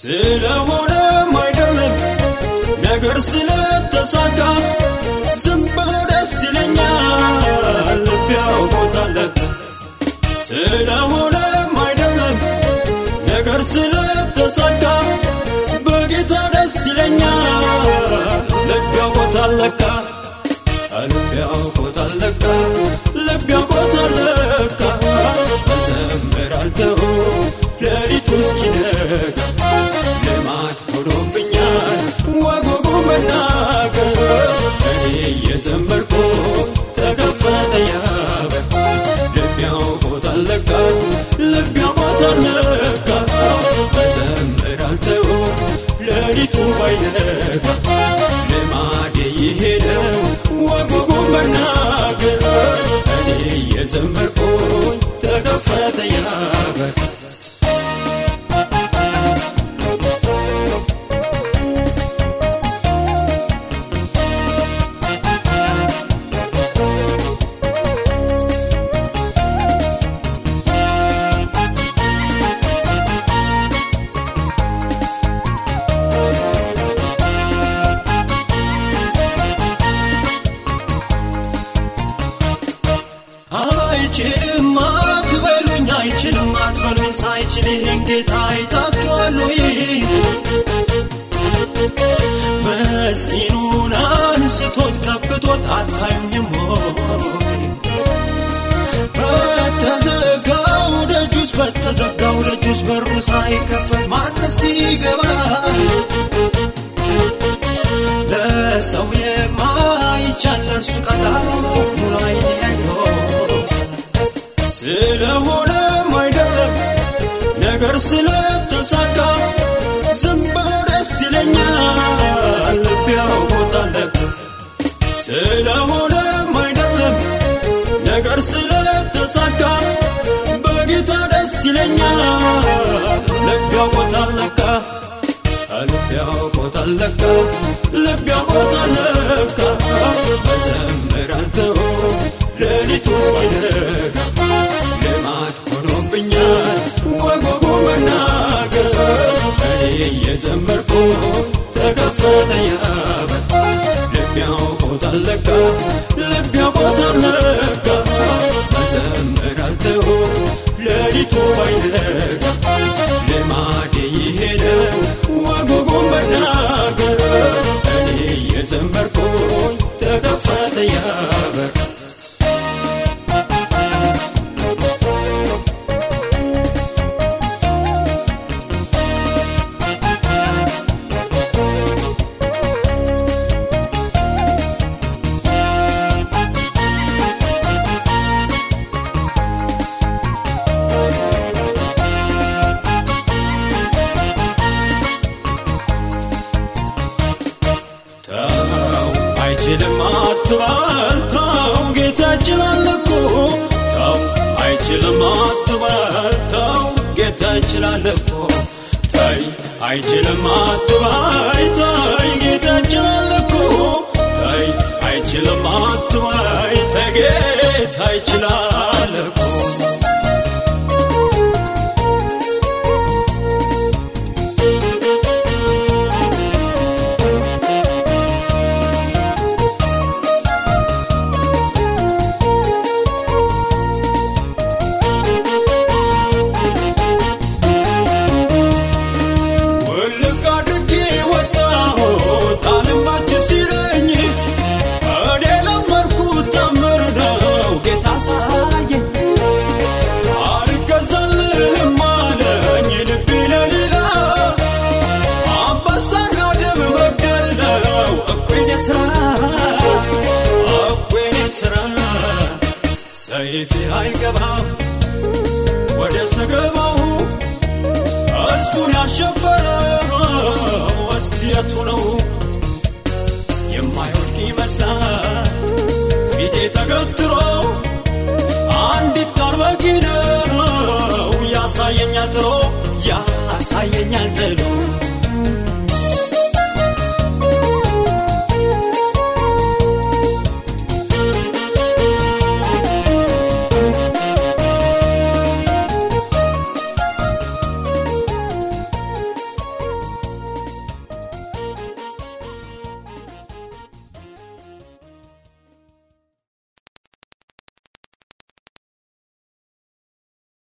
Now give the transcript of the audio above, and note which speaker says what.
Speaker 1: ስለሆነም አይደለም ነገር ስለተሳካ ዝም ብሎ ደስ ይለኛል። ልብ ያውቆታለህ። ስለሆነም አይደለም ነገር ስለተሳካ በጌታ ደስ ይለኛል። ልብ ያውቆታለካ ልብ ያውቆታለካ ልብ ያውቆታለካ መናገር እኔ እየዘመርኩ ተከፈተ ያበር ልብ ያውቆታለካ ልብ ያውቆታለካ እዘምራለሁ ሌሊቱ ባይነጋ ልማዴ ይሄደው ወጎጎ መናገር እኔ ይህን ጌታ አይታችኋል ወይ? መስኪኑን አንስቶት ከብቶት አታዩኝም ሆይ በተዘጋው ደጁስ በተዘጋው ደጁስ በሩ ሳይከፈት ማንስ ይገባል? ለሰው የማይቻል ለእርሱ ቀላል ነው ሙሉ አይቶ ነገር ስለተሳካ ዝም ብሎ ደስ ይለኛል ልብ ያውቆታለህ ስለሆነም አይደለም ነገር ስለተሳካ በጌታ ደስ ይለኛል ልብ ያውቆታለካ ልብ ያውቆታለካ ልብ እዘምራለሁ ሌሊቱ እስኪነጋ እኔ እየዘመርኩ ተከፈተ ያበር ልብ ያውቆታለካ ልብ ያውቆታለካ እዘምራለሁ ሌሊቱ ባይነጋ ልማዴ ይሄደው ወጎጎ መናገር። እኔ እየዘመርኩኝ አትበል ተው ጌታ ይችላል እኮ ተው አይችልም አትበል ተው ጌታ ይችላል እኮ ተይ አይችልም አትበይ ተይ ጌታ ይችላል እኮ ተይ አይችልም አትበይ ተይ ጌታ ይችላል ስራ እኩይኔ ስራ። ሰይፌ አይገባም ወደ ሰገባው ሕዝቡን ያሸበረው ወስቲየቱ ነው። የማይወድቅ ይመስላል ፊቴ ተገትሮ አንዲት ቃል በቂ ነው። ያሳየኛል ጥሎ ያሳየኛል ጥሎ